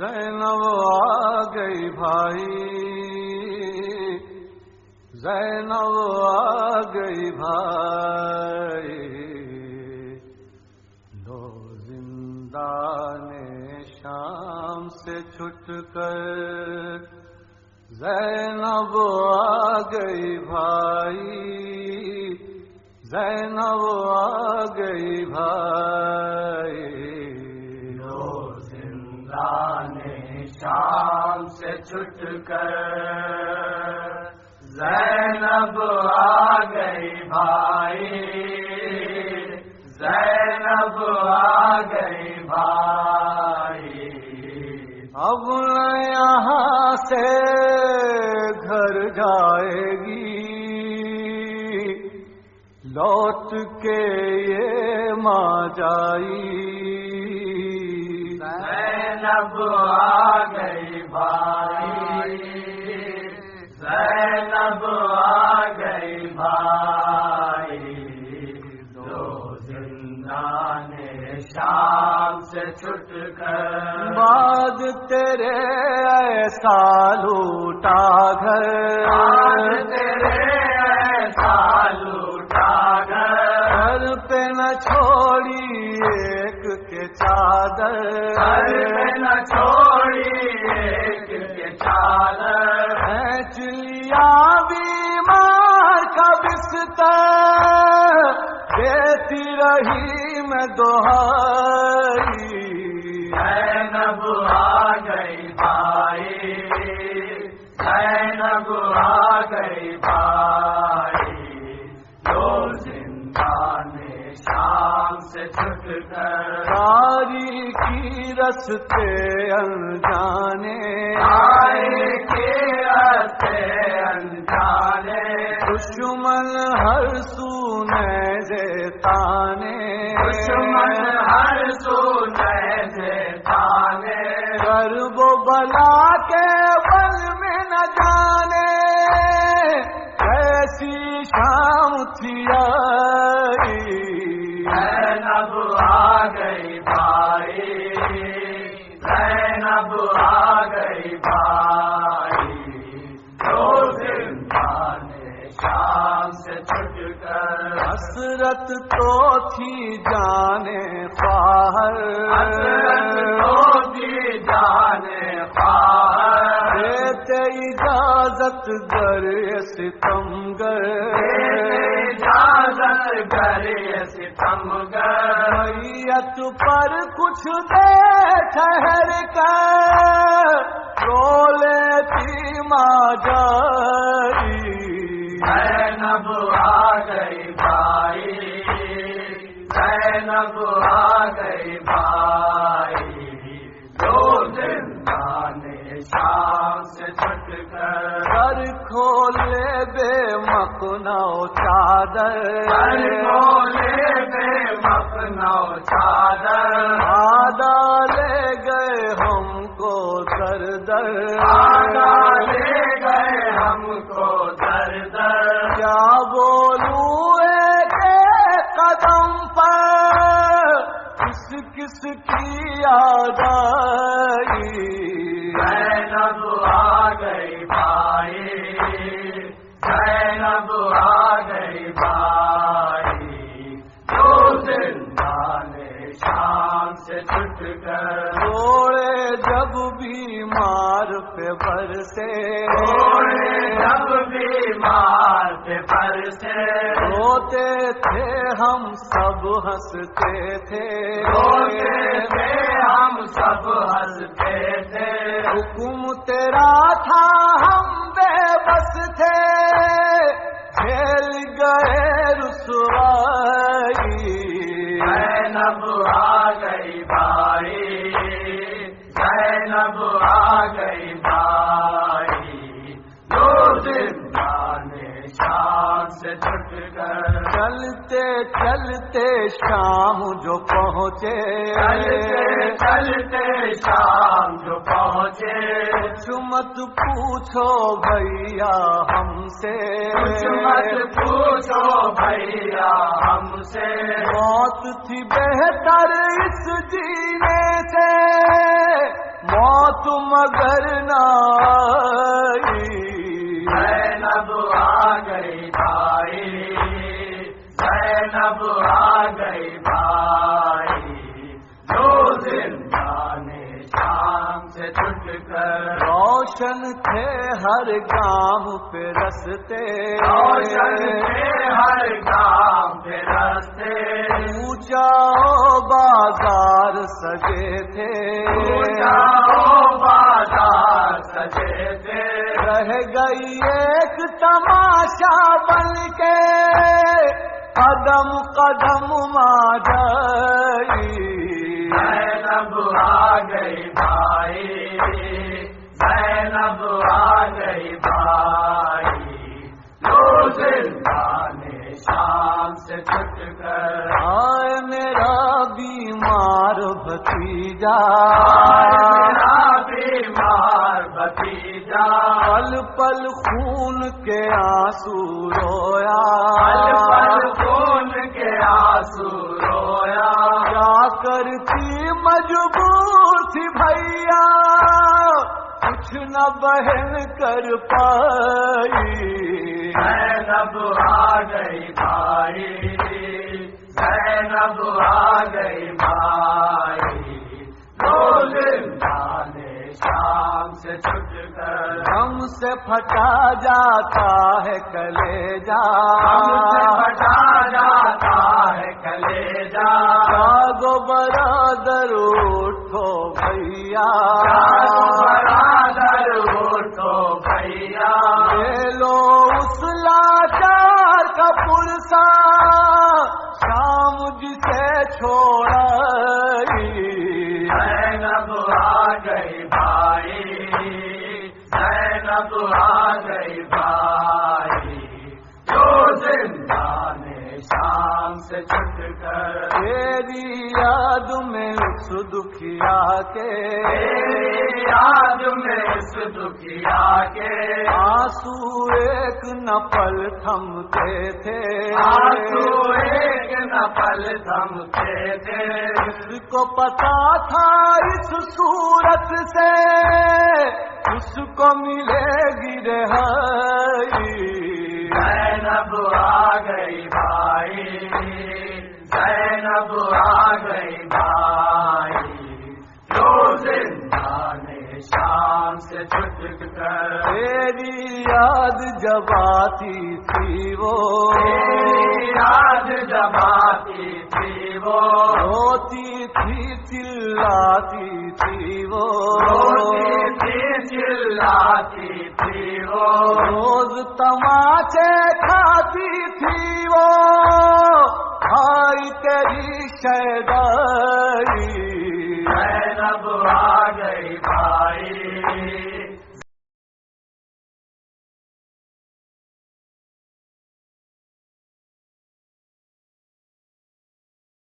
زینب آ گئی بھائی، زینب آ گئی بھائی۔ دو زندان شام سے چھٹ کر زینب آ گئی بھائی، زینب آ گئی بھائی۔ زندان شام سے چھٹ کر زینب آ گئی بھائی، زینب آ گئی بھائی۔ اب یہاں سے گھر جائے گی۔ لوٹ کے یہ ماں جائی۔ زینب آ گئی بھائی۔ زینب آ گئی بھائی۔ دو زندان شام سے چھٹ کر۔ بعد تیرے ایسا لوٹا گھر۔ تیرے چادر۔ میں نہ چھوڑی ایک چادر۔ کھینچ لیا بیمار کا بستر۔ دیتی رہی میں دوہائی زینب آ گئی بھائی زینب آ گئی بھائی۔ ساری کی رستے انجانے۔ آئے کے رستے انجانے۔ دشمن ہر سونے تانے۔ دشمن ہر سونے سے تانے۔ کر وہ بلا کے بل میں نہ جانے۔ ایسی شام تھی آئی۔ آ گئی بھائی زینب آ گئی بھائی دو زندان شام سے چھٹ کر۔ حسرت تو تھی جانے خواہر۔ حسرت تو دی جانے پار دیتے اجازت گر ستم گر اجازت کرے ستم گر میت پر کچھ دے ٹھہر کر رو لیتی ماں جائی زینب آ گئی بھائی زینب آ گئی بھائی۔ دو زندان شام سے چھٹ کر۔ سر کھولے بے مکنو چادر۔ ہر مپنو چادر آدھا لے گئے ہم کو در در آگا لے گئے ہم کو در در کیا بولوں قدم پر کس کس کی یاد آئی آ گئی بھائی سے چھٹ کر روڑے جب بیمار پہ برسے۔ تھوڑے جب بیمار پہ پر سے روتے تھے ہم سب ہنستے تھے۔ روتے تھے ہم سب ہنستے تھے۔ حکم تیرا تھا آ گئی بھائی زندان شام سے چھٹ کر۔ چلتے چلتے شام جو پہنچے۔ چلتے چلتے شام جو پہنچے۔ کچھ مت پوچھو بھیا ہم سے۔ کچھ مت پوچھو بھیا ہم سے۔ موت تھی بہتر اس جینے سے۔ موت مگر نہ زینب آ گئی بھائی۔ زینب آ گئی روشن تھے ہر گام پہ رستے۔ روشن ہر کام پہ رستے۔ اونچا بازار سجے تھے۔ بازار سجے تھے۔ رہ گئی ایک تماشا بن کے۔ قدم قدم ماں جائی گئی بھائی۔ زینب آ گئی بھائی جو زندان شام سے چھٹ کر آئے میرا بیمار بھتیجا۔ میرا بیمار پل پل خون کے آنسو رویا۔ پل پل خون کے آنسو رویا۔ کیا کرتی مجبور تھی بھیا۔ کچھ نہ بہن کر پائی۔ زینب آ گئی بھائی۔ زینب آ گئی بھائی۔ دو زندان شام سے چھٹ کر ہم سے پھٹا جاتا ہے کلے جا بچا جاتا ہے کلے جا برادر اٹھو بھیا۔ پرسا شام جسے چھوڑا زینب آ گئی بھائی زینب آ گئی شام سے چھٹ کر۔ تیری یاد میں اس دکھیا کے تیری یاد میں اس دکھیا کے آنسو ایک نپل تھمتے تھے۔ آنسو ایک نپل تھمتے تھے۔ اس کو پتا تھا اس صورت سے۔ اس کو ملے گی رہائی۔ زینب آ گئی بھائی۔ آ گئی بھائی۔ جو شام سے چھٹ کر تیری یاد جب آتی تھی وہ۔ تیری یاد جب آتی تھی وہ۔ روتی تھی چلاتی تھی وہ۔ تھی چلاتی تھی وہ۔ روز تماچے کھاتی تھی وہ۔ چڑھائی تیری شہدائی